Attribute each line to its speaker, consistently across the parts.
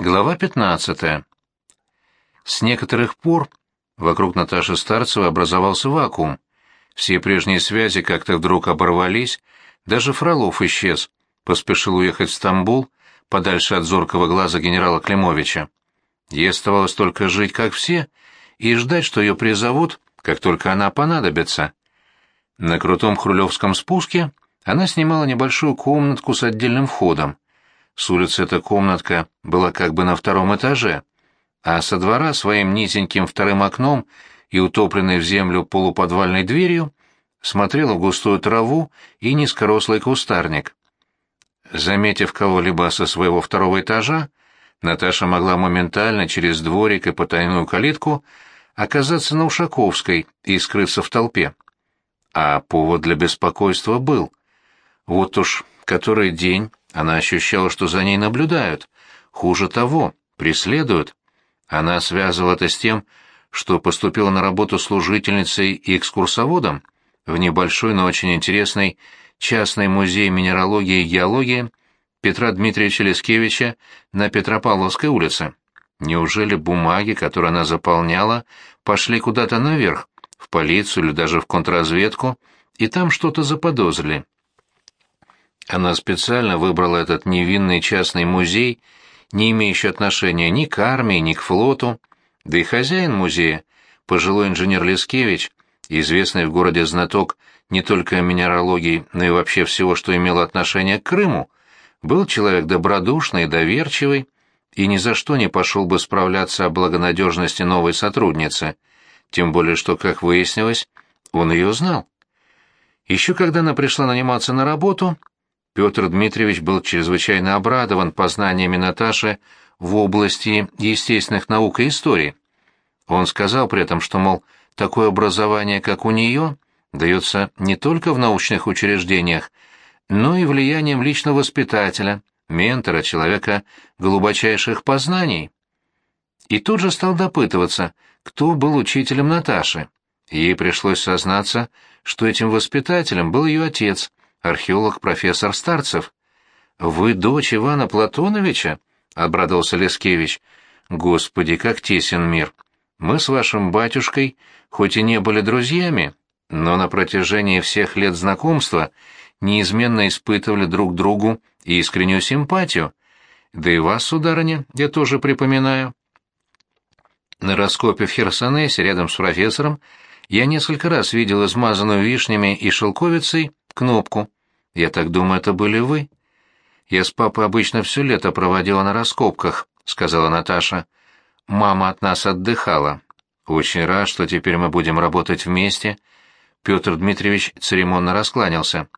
Speaker 1: Глава 15. С некоторых пор вокруг Наташи Старцевой образовался вакуум. Все прежние связи как-то вдруг оборвались, даже Фролов исчез, поспешил уехать в Стамбул, подальше от зоркого глаза генерала Климовича. Ей оставалось только жить, как все, и ждать, что ее призовут, как только она понадобится. На крутом хрулевском спуске она снимала небольшую комнатку с отдельным входом. С улицы эта комнатка была как бы на втором этаже, а со двора своим низеньким вторым окном и утопленной в землю полуподвальной дверью смотрела в густую траву и низкорослый кустарник. Заметив кого-либо со своего второго этажа, Наташа могла моментально через дворик и потайную калитку оказаться на Ушаковской и скрыться в толпе. А повод для беспокойства был. Вот уж который день она ощущала, что за ней наблюдают. Хуже того, преследуют. Она связывала это с тем, что поступила на работу служительницей и экскурсоводом в небольшой, но очень интересный частный музей минералогии и геологии Петра Дмитриевича Лескевича на Петропавловской улице. Неужели бумаги, которые она заполняла, пошли куда-то наверх, в полицию или даже в контрразведку, и там что-то заподозрили? Она специально выбрала этот невинный частный музей, не имеющий отношения ни к армии, ни к флоту, да и хозяин музея, пожилой инженер Лескевич, известный в городе знаток не только минералогии, но и вообще всего, что имело отношение к Крыму, был человек добродушный и доверчивый, и ни за что не пошел бы справляться о благонадежности новой сотрудницы, тем более что, как выяснилось, он ее знал. Еще когда она пришла наниматься на работу, Петр Дмитриевич был чрезвычайно обрадован познаниями Наташи в области естественных наук и истории. Он сказал при этом, что, мол, такое образование, как у нее, дается не только в научных учреждениях, но и влиянием личного воспитателя, ментора, человека глубочайших познаний. И тут же стал допытываться, кто был учителем Наташи. Ей пришлось сознаться, что этим воспитателем был ее отец, археолог профессор Старцев. «Вы дочь Ивана Платоновича?» — обрадовался Лескевич. «Господи, как тесен мир! Мы с вашим батюшкой хоть и не были друзьями, но на протяжении всех лет знакомства неизменно испытывали друг другу искреннюю симпатию. Да и вас, сударыня, я тоже припоминаю». На раскопе в Херсонесе рядом с профессором я несколько раз видел измазанную вишнями и шелковицей кнопку. Я так думаю, это были вы. Я с папой обычно все лето проводила на раскопках, сказала Наташа. Мама от нас отдыхала. Очень рад, что теперь мы будем работать вместе. Петр Дмитриевич церемонно раскланялся.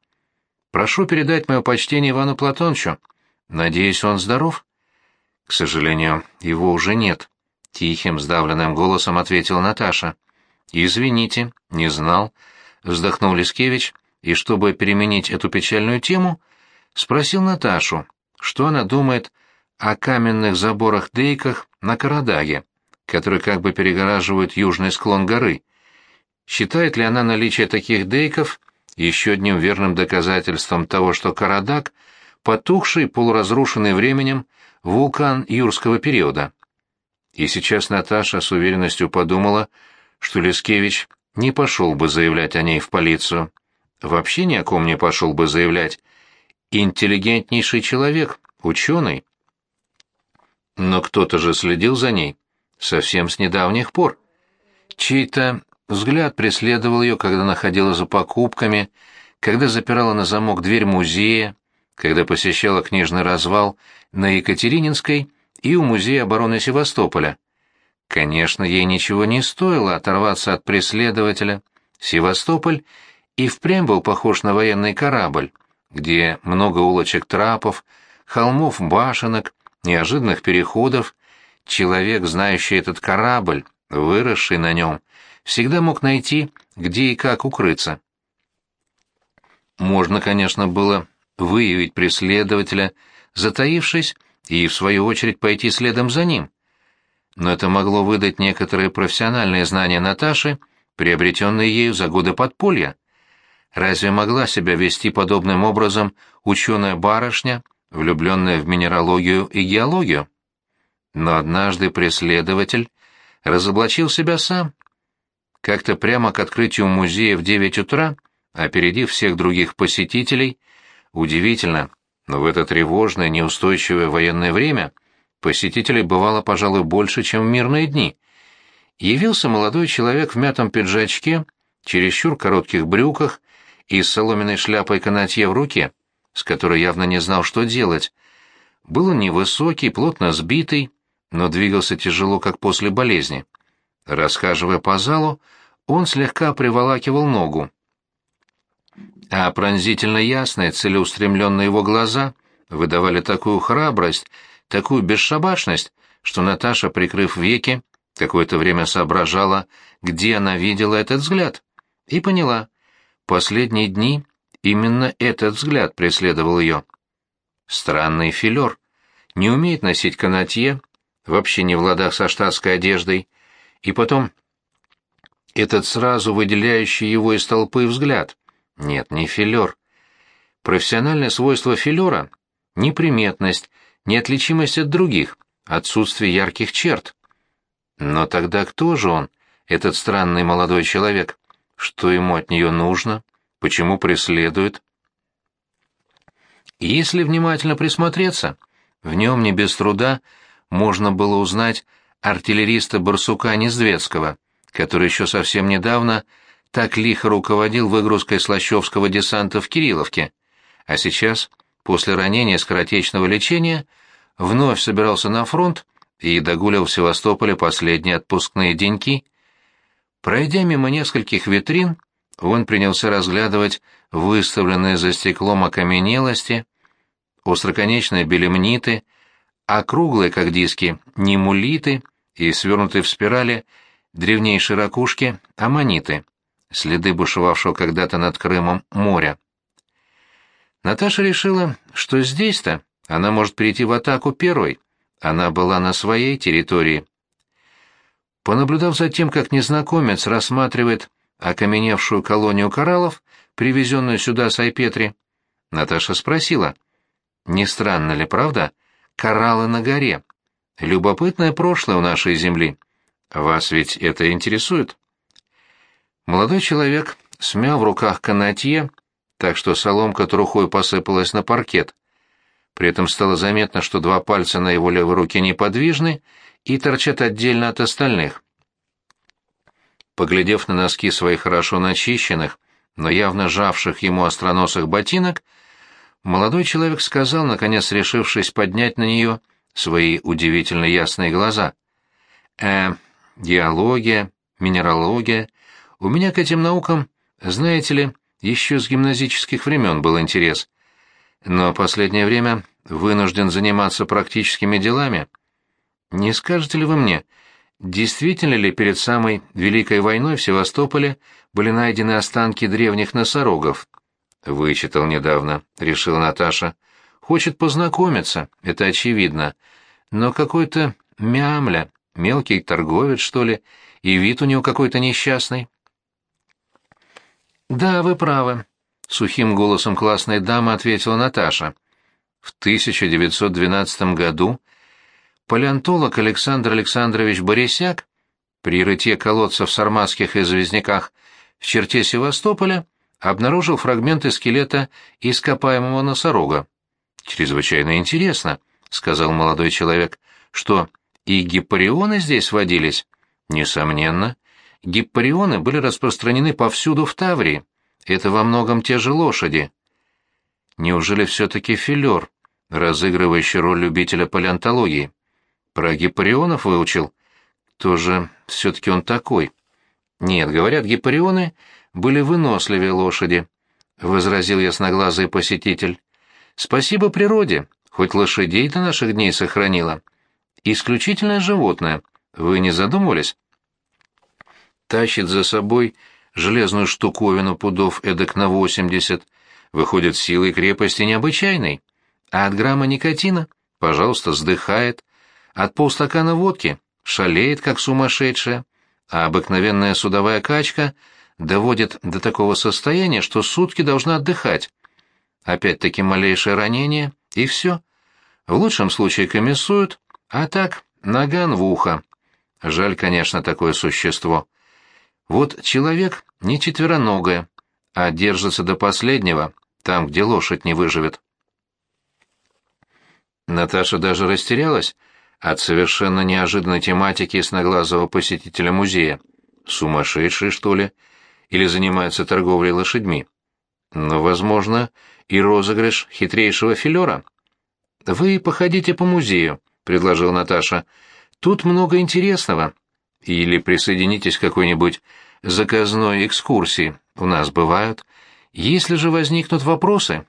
Speaker 1: Прошу передать мое почтение Ивану Платоновичу. Надеюсь, он здоров? К сожалению, его уже нет. Тихим, сдавленным голосом ответила Наташа. «Извините, не знал», — вздохнул Лескевич и, чтобы переменить эту печальную тему, спросил Наташу, что она думает о каменных заборах-дейках на Карадаге, которые как бы перегораживают южный склон горы. Считает ли она наличие таких дейков еще одним верным доказательством того, что Карадаг — потухший, полуразрушенный временем вулкан юрского периода? И сейчас Наташа с уверенностью подумала, что Лескевич не пошел бы заявлять о ней в полицию вообще ни о ком не пошел бы заявлять. Интеллигентнейший человек, ученый. Но кто-то же следил за ней, совсем с недавних пор. Чей-то взгляд преследовал ее, когда находила за покупками, когда запирала на замок дверь музея, когда посещала книжный развал на Екатерининской и у Музея обороны Севастополя. Конечно, ей ничего не стоило оторваться от преследователя. Севастополь и впрямь был похож на военный корабль, где много улочек трапов, холмов башенок, неожиданных переходов. Человек, знающий этот корабль, выросший на нем, всегда мог найти, где и как укрыться. Можно, конечно, было выявить преследователя, затаившись, и, в свою очередь, пойти следом за ним. Но это могло выдать некоторые профессиональные знания Наташи, приобретенные ею за годы подполья. Разве могла себя вести подобным образом ученая барышня, влюбленная в минералогию и геологию? Но однажды преследователь разоблачил себя сам. Как-то прямо к открытию музея в девять утра, опередив всех других посетителей, удивительно, но в это тревожное, неустойчивое военное время посетителей бывало, пожалуй, больше, чем в мирные дни. Явился молодой человек в мятом пиджачке, чересчур коротких брюках и с соломенной шляпой канатье в руке, с которой явно не знал, что делать. Был он невысокий, плотно сбитый, но двигался тяжело, как после болезни. Расхаживая по залу, он слегка приволакивал ногу а пронзительно ясные, целеустремленные его глаза выдавали такую храбрость, такую бесшабашность, что Наташа, прикрыв веки, какое-то время соображала, где она видела этот взгляд, и поняла, последние дни именно этот взгляд преследовал ее. Странный филер, не умеет носить канатье, вообще не в ладах со штатской одеждой, и потом этот сразу выделяющий его из толпы взгляд, нет, не филер. Профессиональное свойство филера — неприметность, неотличимость от других, отсутствие ярких черт. Но тогда кто же он, этот странный молодой человек? Что ему от нее нужно? Почему преследует? Если внимательно присмотреться, в нем не без труда можно было узнать артиллериста Барсука Нездветского, который еще совсем недавно так лихо руководил выгрузкой слащевского десанта в Кирилловке, а сейчас, после ранения скоротечного лечения, вновь собирался на фронт и догулял в Севастополе последние отпускные деньки. Пройдя мимо нескольких витрин, он принялся разглядывать выставленные за стеклом окаменелости, остроконечные белемниты, округлые, как диски, немулиты и свернутые в спирали древнейшие ракушки аммониты следы бушевавшего когда-то над Крымом моря. Наташа решила, что здесь-то она может перейти в атаку первой. Она была на своей территории. Понаблюдав за тем, как незнакомец рассматривает окаменевшую колонию кораллов, привезенную сюда с Айпетри, Наташа спросила, «Не странно ли, правда? Кораллы на горе. Любопытное прошлое у нашей земли. Вас ведь это интересует?» Молодой человек смял в руках канатье, так что соломка трухой посыпалась на паркет. При этом стало заметно, что два пальца на его левой руке неподвижны и торчат отдельно от остальных. Поглядев на носки своих хорошо начищенных, но явно жавших ему остроносых ботинок, молодой человек сказал, наконец решившись поднять на нее свои удивительно ясные глаза. «Э, геология, минералогия, у меня к этим наукам, знаете ли, еще с гимназических времен был интерес. Но последнее время вынужден заниматься практическими делами. Не скажете ли вы мне, действительно ли перед самой Великой войной в Севастополе были найдены останки древних носорогов? Вычитал недавно, решила Наташа. Хочет познакомиться, это очевидно. Но какой-то мямля, мелкий торговец, что ли, и вид у него какой-то несчастный. «Да, вы правы», — сухим голосом классной дамы ответила Наташа. В 1912 году палеонтолог Александр Александрович Борисяк при рытье колодцев в Сарматских известняках в черте Севастополя обнаружил фрагменты скелета ископаемого носорога. «Чрезвычайно интересно», — сказал молодой человек. «Что, и гиппарионы здесь водились?» «Несомненно гиппарионы были распространены повсюду в Таврии. Это во многом те же лошади. Неужели все-таки филер, разыгрывающий роль любителя палеонтологии? Про гиппарионов выучил? Кто же все-таки он такой? Нет, говорят, гиппарионы были выносливее лошади, — возразил ясноглазый посетитель. Спасибо природе, хоть лошадей до наших дней сохранила. Исключительное животное. Вы не задумывались? тащит за собой железную штуковину пудов эдак на восемьдесят, выходит силой крепости необычайной, а от грамма никотина, пожалуйста, сдыхает, от полстакана водки шалеет, как сумасшедшая, а обыкновенная судовая качка доводит до такого состояния, что сутки должна отдыхать. Опять-таки малейшее ранение, и все. В лучшем случае комиссуют, а так Наган в ухо. Жаль, конечно, такое существо. Вот человек не четвероногое, а держится до последнего, там, где лошадь не выживет. Наташа даже растерялась от совершенно неожиданной тематики ясноглазого посетителя музея. Сумасшедший, что ли? Или занимается торговлей лошадьми? Но, возможно, и розыгрыш хитрейшего филера. «Вы походите по музею», — предложила Наташа. «Тут много интересного. Или присоединитесь к какой-нибудь заказной экскурсии. У нас бывают. Если же возникнут вопросы...»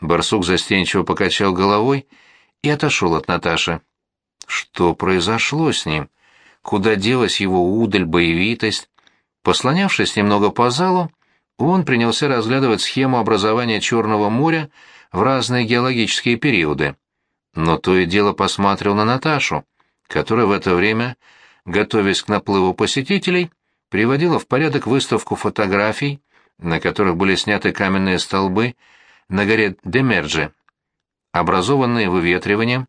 Speaker 1: Барсук застенчиво покачал головой и отошел от Наташи. Что произошло с ним? Куда делась его удаль, боевитость? Послонявшись немного по залу, он принялся разглядывать схему образования Черного моря в разные геологические периоды. Но то и дело посматривал на Наташу, которая в это время, готовясь к наплыву посетителей, приводила в порядок выставку фотографий, на которых были сняты каменные столбы на горе Демерджи, образованные выветриванием,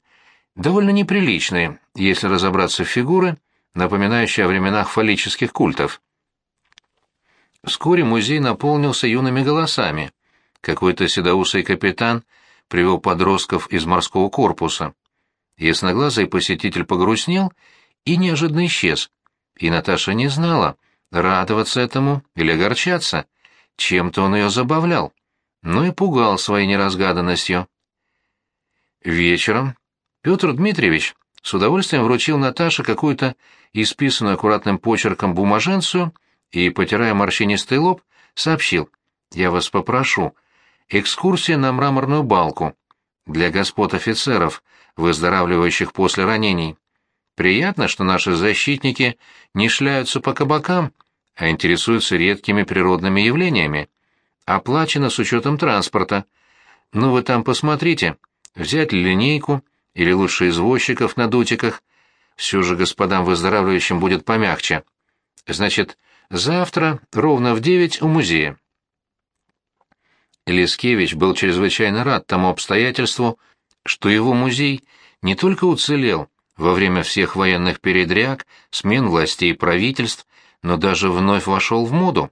Speaker 1: довольно неприличные, если разобраться в фигуры, напоминающие о временах фаллических культов. Вскоре музей наполнился юными голосами. Какой-то седоусый капитан привел подростков из морского корпуса. Ясноглазый посетитель погрустнел и неожиданно исчез. И Наташа не знала, радоваться этому или огорчаться. Чем-то он ее забавлял, но и пугал своей неразгаданностью. Вечером Петр Дмитриевич с удовольствием вручил Наташе какую-то исписанную аккуратным почерком бумаженцию и, потирая морщинистый лоб, сообщил, «Я вас попрошу, экскурсия на мраморную балку для господ офицеров, выздоравливающих после ранений. Приятно, что наши защитники не шляются по кабакам, а интересуются редкими природными явлениями. Оплачено с учетом транспорта. Ну вы там посмотрите, взять ли линейку или лучше извозчиков на дутиках. Все же господам выздоравливающим будет помягче. Значит, завтра ровно в девять у музея. Лескевич был чрезвычайно рад тому обстоятельству, что его музей не только уцелел во время всех военных передряг, смен властей и правительств, но даже вновь вошел в моду.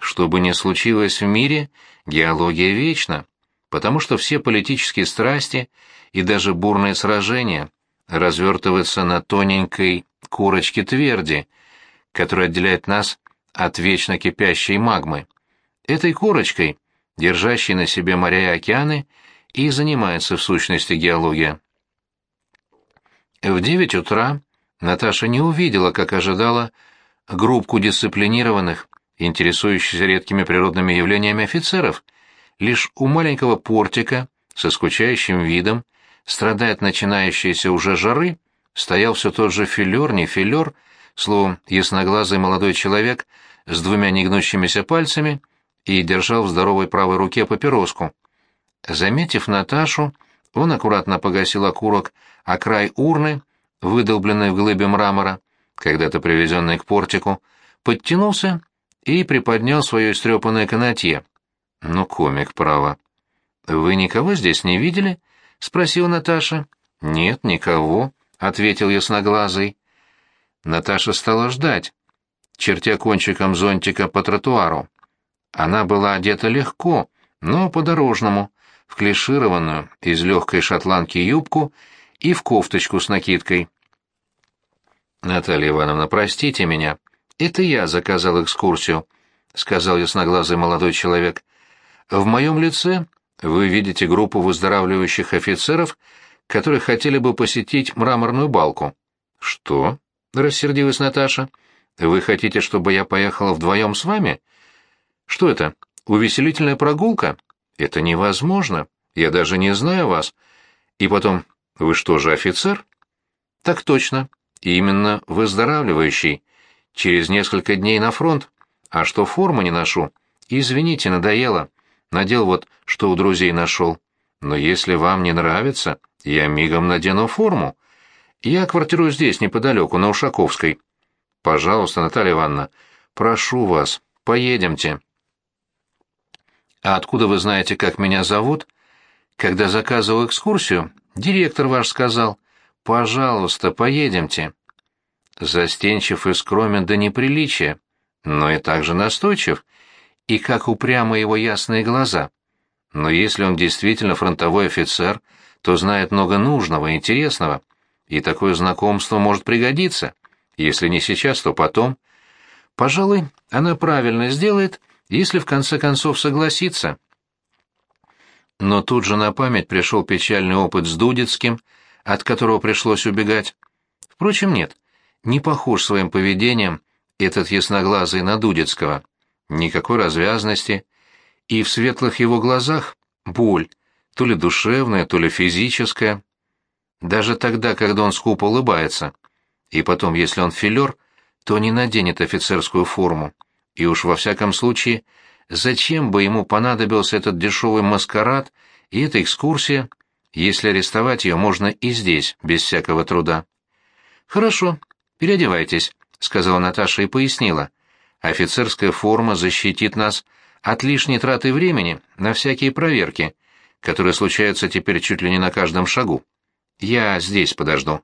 Speaker 1: Что бы ни случилось в мире, геология вечна потому что все политические страсти и даже бурные сражения развертываются на тоненькой корочке тверди, которая отделяет нас от вечно кипящей магмы. Этой корочкой, держащей на себе моря и океаны, и занимается в сущности геология. В девять утра Наташа не увидела, как ожидала, группку дисциплинированных, интересующихся редкими природными явлениями офицеров – Лишь у маленького портика, со скучающим видом, страдая от начинающейся уже жары, стоял все тот же филер, не филер, словом, ясноглазый молодой человек с двумя негнущимися пальцами и держал в здоровой правой руке папироску. Заметив Наташу, он аккуратно погасил окурок о край урны, выдолбленной в глыбе мрамора, когда-то привезенной к портику, подтянулся и приподнял свое истрепанное канатье. Ну, комик, право. Вы никого здесь не видели? спросила Наташа. Нет, никого, ответил ясноглазый. Наташа стала ждать, чертя кончиком зонтика по тротуару. Она была одета легко, но по-дорожному, в клишированную из легкой шотландки юбку и в кофточку с накидкой. «Наталья Ивановна, простите меня. Это я заказал экскурсию», — сказал ясноглазый молодой человек. В моем лице вы видите группу выздоравливающих офицеров, которые хотели бы посетить мраморную балку. Что? рассердилась Наташа. Вы хотите, чтобы я поехала вдвоем с вами? Что это? Увеселительная прогулка? Это невозможно. Я даже не знаю вас. И потом, вы что же, офицер? Так точно. Именно выздоравливающий. Через несколько дней на фронт. А что форму не ношу? Извините, надоело. Надел вот, что у друзей нашел. Но если вам не нравится, я мигом надену форму. Я квартирую здесь, неподалеку, на Ушаковской. Пожалуйста, Наталья Ивановна, прошу вас, поедемте. А откуда вы знаете, как меня зовут? Когда заказывал экскурсию, директор ваш сказал. Пожалуйста, поедемте». Застенчив и скромен до неприличия, но и также настойчив, и как упрямы его ясные глаза. Но если он действительно фронтовой офицер, то знает много нужного и интересного, и такое знакомство может пригодиться. Если не сейчас, то потом. Пожалуй, она правильно сделает, если в конце концов согласится. Но тут же на память пришел печальный опыт с Дудецким, от которого пришлось убегать. Впрочем, нет, не похож своим поведением этот ясноглазый на Дудецкого. Никакой развязности, и в светлых его глазах боль, то ли душевная, то ли физическая. Даже тогда, когда он скупо улыбается. И потом, если он филер, то не наденет офицерскую форму. И уж во всяком случае, зачем бы ему понадобился этот дешевый маскарад и эта экскурсия, если арестовать ее можно и здесь, без всякого труда. «Хорошо, переодевайтесь», — сказала Наташа и пояснила. «Офицерская форма защитит нас от лишней траты времени на всякие проверки, которые случаются теперь чуть ли не на каждом шагу. Я здесь подожду».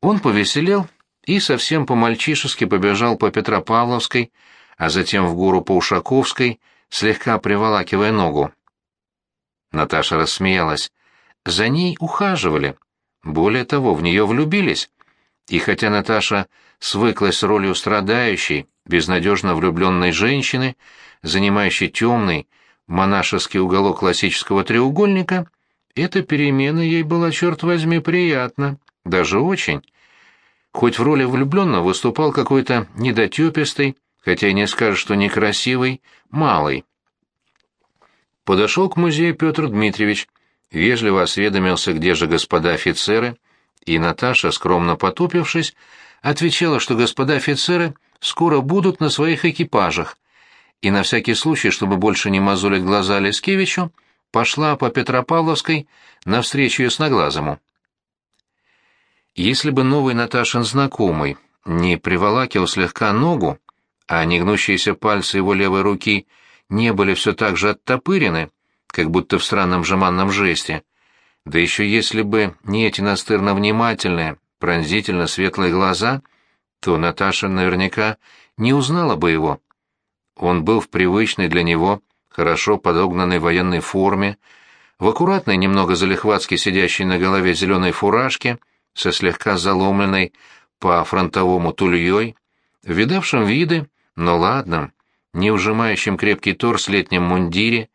Speaker 1: Он повеселел и совсем по-мальчишески побежал по Петропавловской, а затем в гору по Ушаковской, слегка приволакивая ногу. Наташа рассмеялась. За ней ухаживали. Более того, в нее влюбились. И хотя Наташа свыклась с ролью страдающей, безнадежно влюбленной женщины, занимающей темный, монашеский уголок классического треугольника, эта перемена ей была, черт возьми, приятна, даже очень хоть в роли влюбленного выступал какой-то недотепистый, хотя и не скажешь, что некрасивый, малый. Подошел к музею Петр Дмитриевич, вежливо осведомился, где же господа офицеры, и Наташа, скромно потупившись, отвечала, что господа офицеры скоро будут на своих экипажах, и на всякий случай, чтобы больше не мозолить глаза Лескевичу, пошла по Петропавловской навстречу ясноглазому. Если бы новый Наташин знакомый не приволакивал слегка ногу, а негнущиеся пальцы его левой руки не были все так же оттопырены, как будто в странном жеманном жесте, да еще если бы не эти настырно внимательные, пронзительно светлые глаза, то Наташа наверняка не узнала бы его. Он был в привычной для него, хорошо подогнанной военной форме, в аккуратной, немного залихватски сидящей на голове зеленой фуражке — со слегка заломленной по фронтовому тульей, видавшим виды, но ладно, не ужимающим крепкий торс летнем мундире,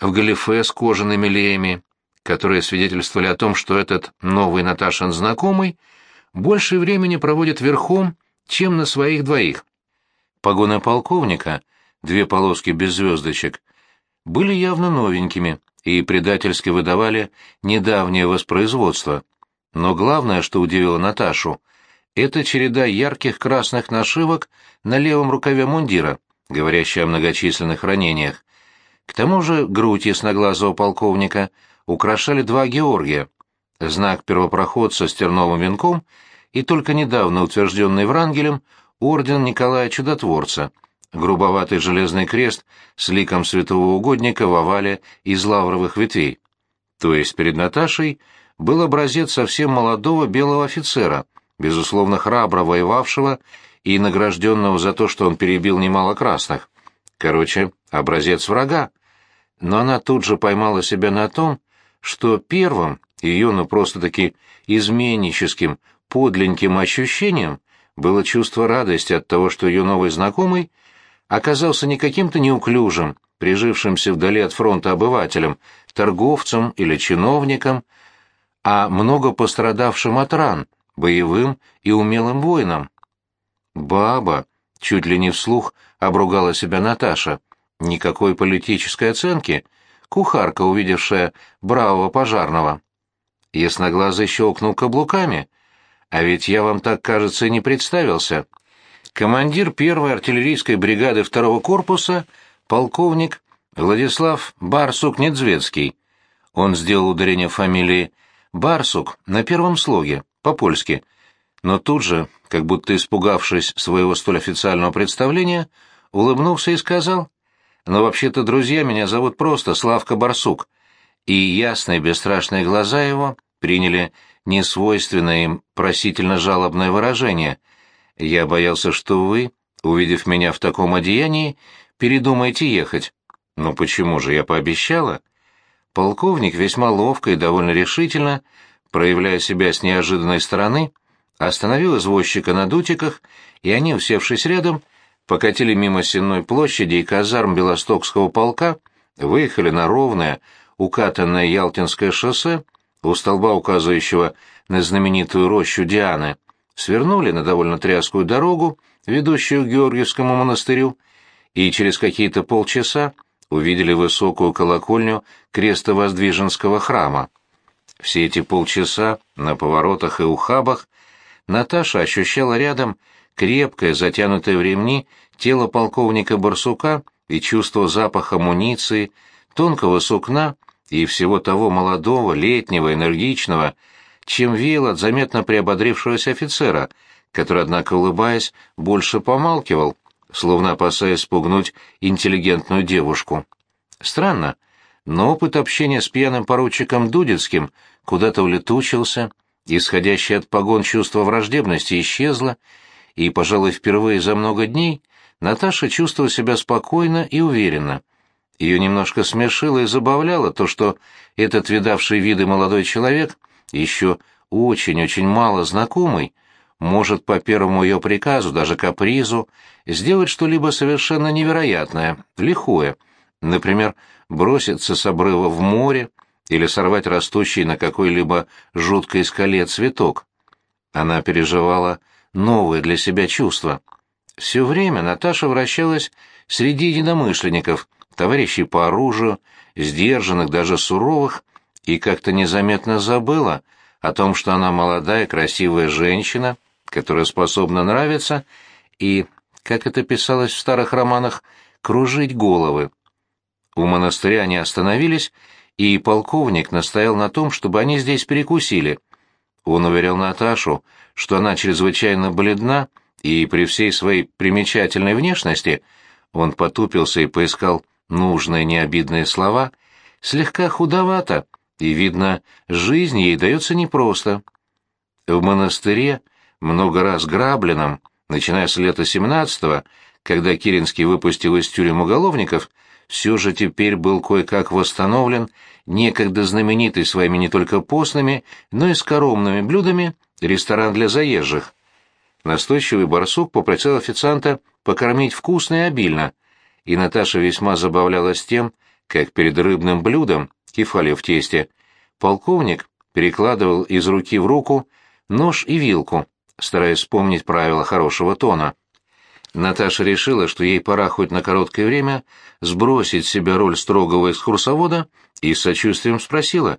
Speaker 1: в галифе с кожаными леями, которые свидетельствовали о том, что этот новый Наташин знакомый больше времени проводит верхом, чем на своих двоих. Погоны полковника, две полоски без звездочек, были явно новенькими и предательски выдавали недавнее воспроизводство — но главное, что удивило Наташу, это череда ярких красных нашивок на левом рукаве мундира, говорящая о многочисленных ранениях. К тому же грудь ясноглазого полковника украшали два Георгия, знак первопроходца с терновым венком и только недавно утвержденный Врангелем орден Николая Чудотворца, грубоватый железный крест с ликом святого угодника в овале из лавровых ветвей. То есть перед Наташей был образец совсем молодого белого офицера, безусловно храбро воевавшего и награжденного за то, что он перебил немало красных. Короче, образец врага. Но она тут же поймала себя на том, что первым ее, ну просто-таки изменническим, подленьким ощущением было чувство радости от того, что ее новый знакомый оказался не каким-то неуклюжим, прижившимся вдали от фронта обывателем, торговцем или чиновником, а много пострадавшим от ран, боевым и умелым воинам. «Баба!» — чуть ли не вслух обругала себя Наташа. Никакой политической оценки. Кухарка, увидевшая бравого пожарного. Ясноглазый щелкнул каблуками. «А ведь я вам так, кажется, и не представился. Командир первой артиллерийской бригады второго корпуса, полковник Владислав Барсук-Недзвецкий». Он сделал ударение фамилии Барсук на первом слоге, по-польски. Но тут же, как будто испугавшись своего столь официального представления, улыбнулся и сказал, «Но вообще-то, друзья, меня зовут просто Славка Барсук». И ясные бесстрашные глаза его приняли несвойственное им просительно-жалобное выражение. «Я боялся, что вы, увидев меня в таком одеянии, передумаете ехать». «Ну почему же, я пообещала?» Полковник весьма ловко и довольно решительно, проявляя себя с неожиданной стороны, остановил извозчика на дутиках, и они, усевшись рядом, покатили мимо Сенной площади и казарм Белостокского полка, выехали на ровное, укатанное Ялтинское шоссе, у столба, указывающего на знаменитую рощу Дианы, свернули на довольно тряскую дорогу, ведущую к Георгиевскому монастырю, и через какие-то полчаса увидели высокую колокольню Крестовоздвиженского храма. Все эти полчаса на поворотах и ухабах Наташа ощущала рядом крепкое, затянутое в ремни тело полковника Барсука и чувство запаха амуниции, тонкого сукна и всего того молодого, летнего, энергичного, чем веял от заметно приободрившегося офицера, который, однако, улыбаясь, больше помалкивал, словно опасаясь спугнуть интеллигентную девушку. Странно, но опыт общения с пьяным поручиком Дудецким куда-то улетучился, исходящее от погон чувство враждебности исчезло, и, пожалуй, впервые за много дней Наташа чувствовала себя спокойно и уверенно. Ее немножко смешило и забавляло то, что этот видавший виды молодой человек, еще очень-очень мало знакомый, может по первому ее приказу, даже капризу, сделать что-либо совершенно невероятное, лихое, например, броситься с обрыва в море или сорвать растущий на какой-либо жуткой скале цветок. Она переживала новое для себя чувство. Все время Наташа вращалась среди единомышленников, товарищей по оружию, сдержанных, даже суровых, и как-то незаметно забыла о том, что она молодая, красивая женщина, которая способна нравиться, и, как это писалось в старых романах, кружить головы. У монастыря они остановились, и полковник настоял на том, чтобы они здесь перекусили. Он уверял Наташу, что она чрезвычайно бледна, и при всей своей примечательной внешности он потупился и поискал нужные необидные слова, слегка худовато, и, видно, жизнь ей дается непросто. В монастыре много раз грабленном, начиная с лета 17-го, когда Киринский выпустил из тюрем уголовников, все же теперь был кое-как восстановлен некогда знаменитый своими не только постными, но и скоромными блюдами ресторан для заезжих. Настойчивый барсук попросил официанта покормить вкусно и обильно, и Наташа весьма забавлялась тем, как перед рыбным блюдом, кефалью в тесте, полковник перекладывал из руки в руку нож и вилку, стараясь вспомнить правила хорошего тона. Наташа решила, что ей пора хоть на короткое время сбросить с себя роль строгого экскурсовода и с сочувствием спросила,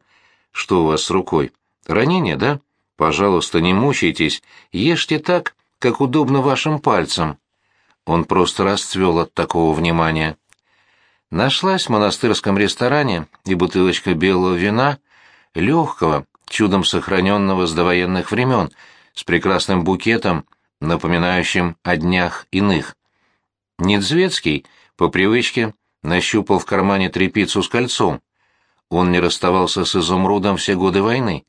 Speaker 1: что у вас с рукой? Ранение, да? Пожалуйста, не мучайтесь, ешьте так, как удобно вашим пальцам. Он просто расцвел от такого внимания. Нашлась в монастырском ресторане и бутылочка белого вина, легкого, чудом сохраненного с довоенных времен, с прекрасным букетом, напоминающим о днях иных. Недзвецкий, по привычке, нащупал в кармане трепицу с кольцом. Он не расставался с изумрудом все годы войны.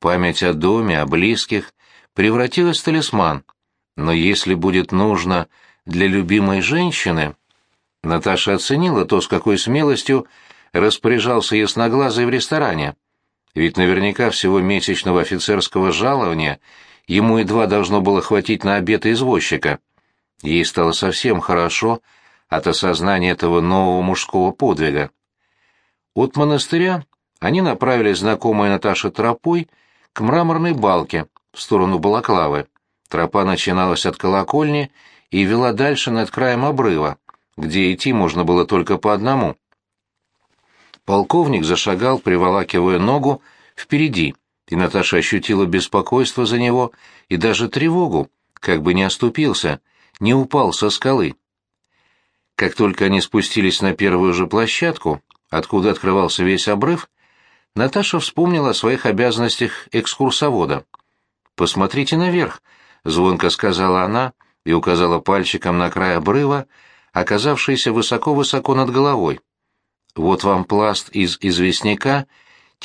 Speaker 1: Память о доме, о близких превратилась в талисман. Но если будет нужно для любимой женщины... Наташа оценила то, с какой смелостью распоряжался ясноглазый в ресторане. Ведь наверняка всего месячного офицерского жалования ему едва должно было хватить на обед извозчика. Ей стало совсем хорошо от осознания этого нового мужского подвига. От монастыря они направились знакомой Наташе тропой к мраморной балке в сторону Балаклавы. Тропа начиналась от колокольни и вела дальше над краем обрыва, где идти можно было только по одному. Полковник зашагал, приволакивая ногу, впереди — и Наташа ощутила беспокойство за него и даже тревогу, как бы не оступился, не упал со скалы. Как только они спустились на первую же площадку, откуда открывался весь обрыв, Наташа вспомнила о своих обязанностях экскурсовода. «Посмотрите наверх», — звонко сказала она и указала пальчиком на край обрыва, оказавшийся высоко-высоко над головой. «Вот вам пласт из известняка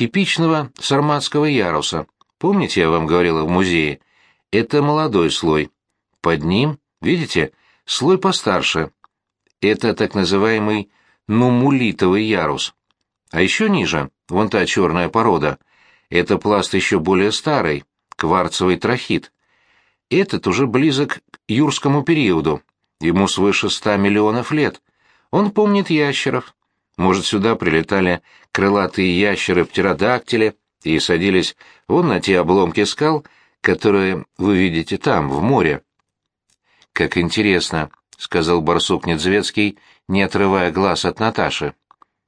Speaker 1: типичного сарматского яруса, Помните, я вам говорила в музее? Это молодой слой. Под ним, видите, слой постарше. Это так называемый нумулитовый ярус. А еще ниже, вон та черная порода, это пласт еще более старый, кварцевый трахит. Этот уже близок к юрскому периоду, ему свыше ста миллионов лет. Он помнит ящеров. Может, сюда прилетали крылатые ящеры-птеродактили и садились вон на те обломки скал, которые вы видите там, в море. «Как интересно», — сказал барсук Недзвецкий, не отрывая глаз от Наташи.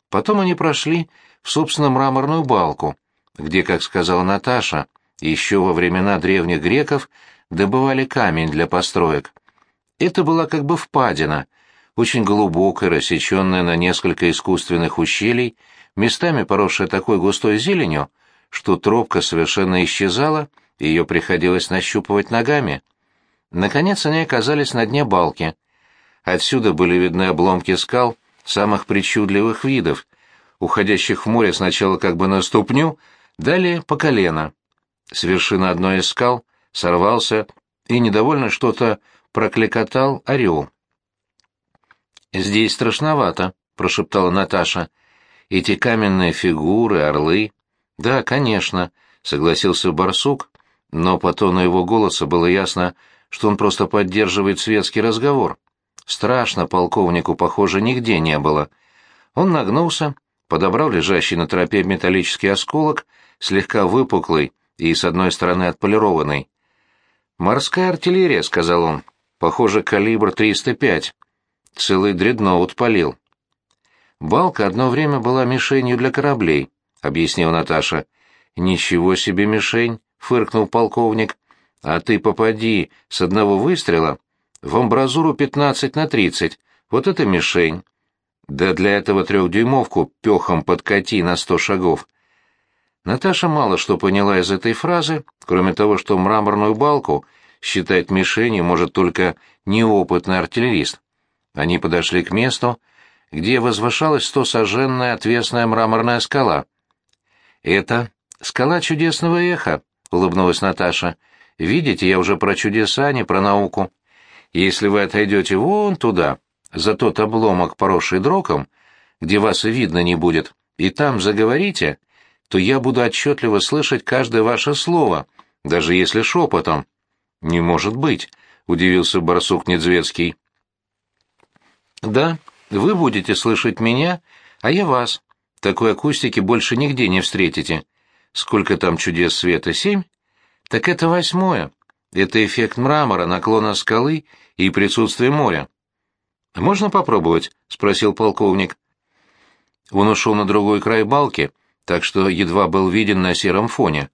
Speaker 1: Потом они прошли в, собственно, мраморную балку, где, как сказала Наташа, еще во времена древних греков добывали камень для построек. Это была как бы впадина, очень глубокая, рассеченная на несколько искусственных ущелий, местами поросшая такой густой зеленью, что тропка совершенно исчезала, и ее приходилось нащупывать ногами. Наконец они оказались на дне балки. Отсюда были видны обломки скал самых причудливых видов, уходящих в море сначала как бы на ступню, далее по колено. С вершины одной из скал сорвался и недовольно что-то прокликотал орел. «Здесь страшновато», — прошептала Наташа. «Эти каменные фигуры, орлы...» «Да, конечно», — согласился барсук, но по тону его голоса было ясно, что он просто поддерживает светский разговор. Страшно полковнику, похоже, нигде не было. Он нагнулся, подобрал лежащий на тропе металлический осколок, слегка выпуклый и с одной стороны отполированный. «Морская артиллерия», — сказал он. «Похоже, калибр 305. Целый дредноут полил». «Балка одно время была мишенью для кораблей», — объяснила Наташа. «Ничего себе мишень», — фыркнул полковник. А ты попади с одного выстрела в амбразуру 15 на 30. Вот это мишень. Да для этого трехдюймовку пехом подкати на сто шагов. Наташа мало что поняла из этой фразы, кроме того, что мраморную балку считать мишенью может только неопытный артиллерист. Они подошли к месту, где возвышалась стосоженная отвесная мраморная скала. «Это скала чудесного эха», — улыбнулась Наташа, — Видите, я уже про чудеса, не про науку. Если вы отойдете вон туда, за тот обломок, поросший дроком, где вас и видно не будет, и там заговорите, то я буду отчетливо слышать каждое ваше слово, даже если шепотом. — Не может быть, — удивился барсук Недзвецкий. — Да, вы будете слышать меня, а я вас. Такой акустики больше нигде не встретите. Сколько там чудес света? Семь? Так это восьмое. Это эффект мрамора, наклона скалы и присутствие моря. «Можно попробовать?» — спросил полковник. Он ушел на другой край балки, так что едва был виден на сером фоне.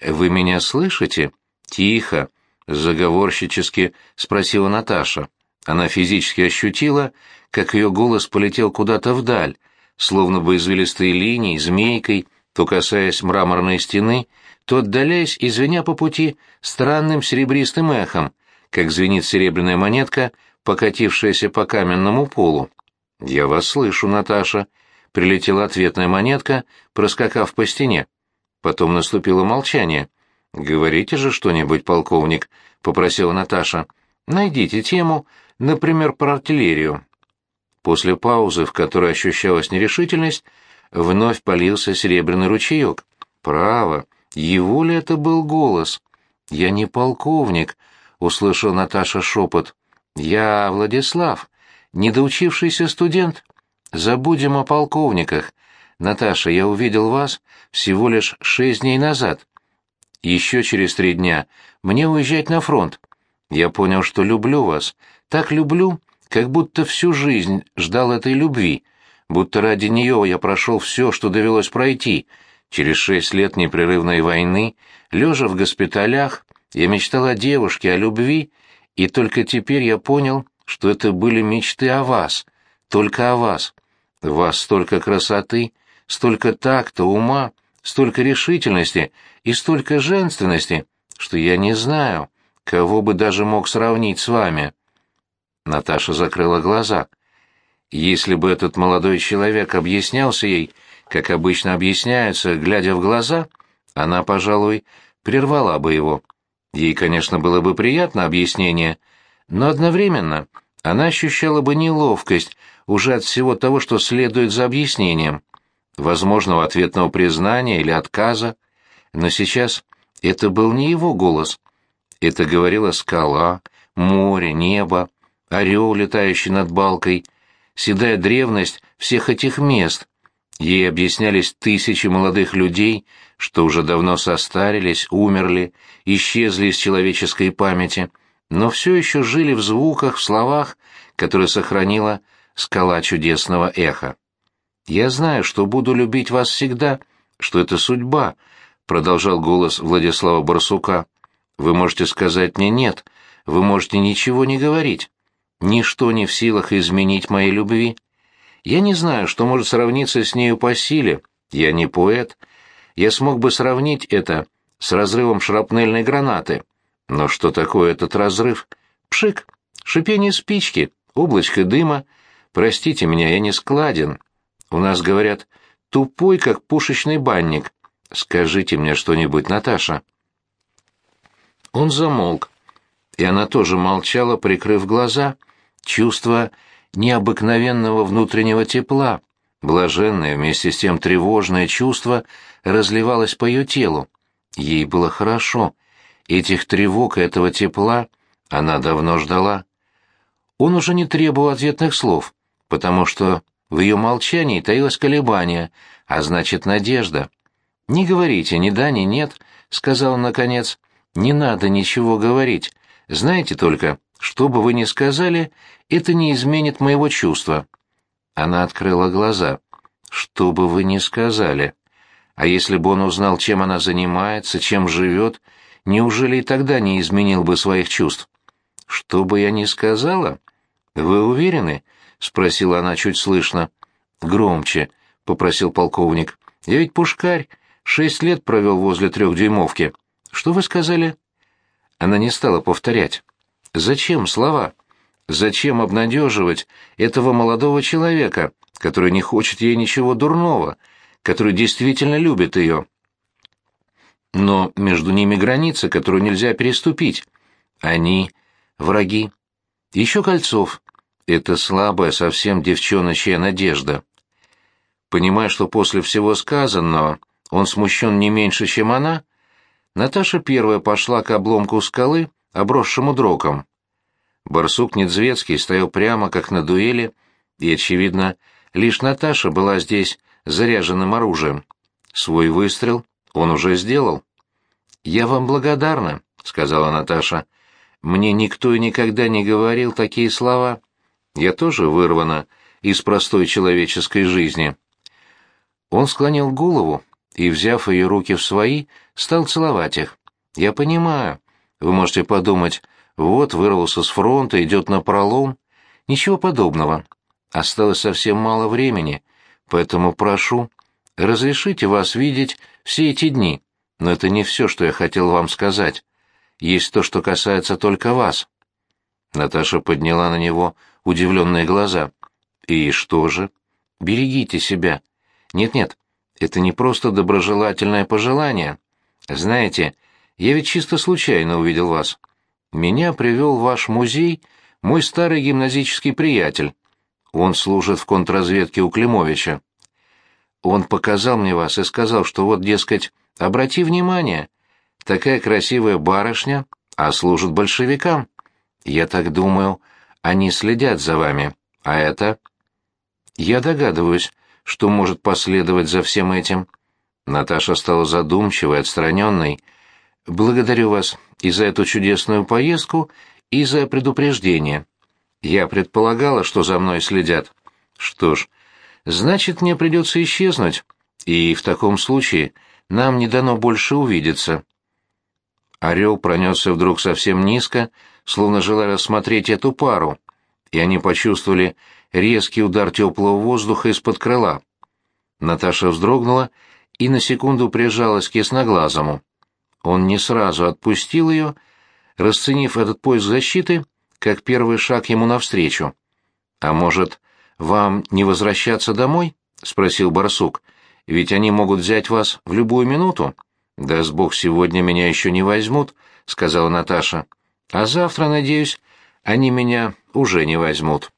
Speaker 1: «Вы меня слышите?» «Тихо», — заговорщически спросила Наташа. Она физически ощутила, как ее голос полетел куда-то вдаль, словно бы извилистой линией, змейкой, то касаясь мраморной стены, то отдаляясь и звеня по пути странным серебристым эхом, как звенит серебряная монетка, покатившаяся по каменному полу. «Я вас слышу, Наташа», — прилетела ответная монетка, проскакав по стене. Потом наступило молчание. «Говорите же что-нибудь, полковник», — попросила Наташа. «Найдите тему, например, про артиллерию». После паузы, в которой ощущалась нерешительность, вновь полился серебряный ручеек. «Право, его ли это был голос? «Я не полковник», — услышал Наташа шепот. «Я Владислав, недоучившийся студент. Забудем о полковниках. Наташа, я увидел вас всего лишь шесть дней назад. Еще через три дня мне уезжать на фронт. Я понял, что люблю вас. Так люблю, как будто всю жизнь ждал этой любви, будто ради нее я прошел все, что довелось пройти, Через шесть лет непрерывной войны, лежа в госпиталях, я мечтал о девушке, о любви, и только теперь я понял, что это были мечты о вас, только о вас. В вас столько красоты, столько такта, ума, столько решительности и столько женственности, что я не знаю, кого бы даже мог сравнить с вами. Наташа закрыла глаза. Если бы этот молодой человек объяснялся ей, как обычно объясняются, глядя в глаза, она, пожалуй, прервала бы его. Ей, конечно, было бы приятно объяснение, но одновременно она ощущала бы неловкость уже от всего того, что следует за объяснением, возможного ответного признания или отказа. Но сейчас это был не его голос. Это говорила скала, море, небо, орел, летающий над балкой, седая древность всех этих мест. Ей объяснялись тысячи молодых людей, что уже давно состарились, умерли, исчезли из человеческой памяти, но все еще жили в звуках, в словах, которые сохранила скала чудесного эха. «Я знаю, что буду любить вас всегда, что это судьба», — продолжал голос Владислава Барсука. «Вы можете сказать мне «нет», вы можете ничего не говорить. Ничто не в силах изменить моей любви. Я не знаю, что может сравниться с нею по силе. Я не поэт. Я смог бы сравнить это с разрывом шрапнельной гранаты. Но что такое этот разрыв? Пшик, шипение спички, облачко дыма. Простите меня, я не складен. У нас говорят, тупой, как пушечный банник. Скажите мне что-нибудь, Наташа. Он замолк, и она тоже молчала, прикрыв глаза. Чувство необыкновенного внутреннего тепла, блаженное, вместе с тем тревожное чувство разливалось по ее телу. Ей было хорошо. Этих тревог и этого тепла она давно ждала. Он уже не требовал ответных слов, потому что в ее молчании таилось колебание, а значит, надежда. «Не говорите ни да, ни нет», — сказал он наконец. «Не надо ничего говорить. Знаете только, что бы вы ни сказали, это не изменит моего чувства». Она открыла глаза. «Что бы вы ни сказали. А если бы он узнал, чем она занимается, чем живет, неужели и тогда не изменил бы своих чувств?» «Что бы я ни сказала? Вы уверены?» — спросила она чуть слышно. «Громче», — попросил полковник. «Я ведь пушкарь, шесть лет провел возле трехдюймовки. Что вы сказали?» Она не стала повторять. Зачем слова? Зачем обнадеживать этого молодого человека, который не хочет ей ничего дурного, который действительно любит ее? Но между ними граница, которую нельзя переступить. Они — враги. Еще Кольцов. Это слабая, совсем девчоночья надежда. Понимая, что после всего сказанного он смущен не меньше, чем она, Наташа первая пошла к обломку скалы, обросшему дроком. Барсук Недзвецкий стоял прямо, как на дуэли, и, очевидно, лишь Наташа была здесь заряженным оружием. Свой выстрел он уже сделал. «Я вам благодарна», — сказала Наташа. «Мне никто и никогда не говорил такие слова. Я тоже вырвана из простой человеческой жизни». Он склонил голову и, взяв ее руки в свои, стал целовать их. «Я понимаю. Вы можете подумать, вот вырвался с фронта, идет на пролом. Ничего подобного. Осталось совсем мало времени, поэтому прошу, разрешите вас видеть все эти дни. Но это не все, что я хотел вам сказать. Есть то, что касается только вас». Наташа подняла на него удивленные глаза. «И что же? Берегите себя. Нет-нет, это не просто доброжелательное пожелание. Знаете, я ведь чисто случайно увидел вас. Меня привел в ваш музей мой старый гимназический приятель. Он служит в контрразведке у Климовича. Он показал мне вас и сказал, что вот, дескать, обрати внимание, такая красивая барышня, а служит большевикам. Я так думаю, они следят за вами. А это... Я догадываюсь, что может последовать за всем этим. Наташа стала задумчивой, отстраненной. «Благодарю вас и за эту чудесную поездку, и за предупреждение. Я предполагала, что за мной следят. Что ж, значит, мне придется исчезнуть, и в таком случае нам не дано больше увидеться». Орел пронесся вдруг совсем низко, словно желая рассмотреть эту пару, и они почувствовали резкий удар теплого воздуха из-под крыла. Наташа вздрогнула и на секунду прижалась к ясноглазому. Он не сразу отпустил ее, расценив этот поиск защиты как первый шаг ему навстречу. «А может, вам не возвращаться домой?» — спросил барсук. «Ведь они могут взять вас в любую минуту. «Да с бог сегодня меня еще не возьмут», — сказала Наташа. «А завтра, надеюсь, они меня уже не возьмут».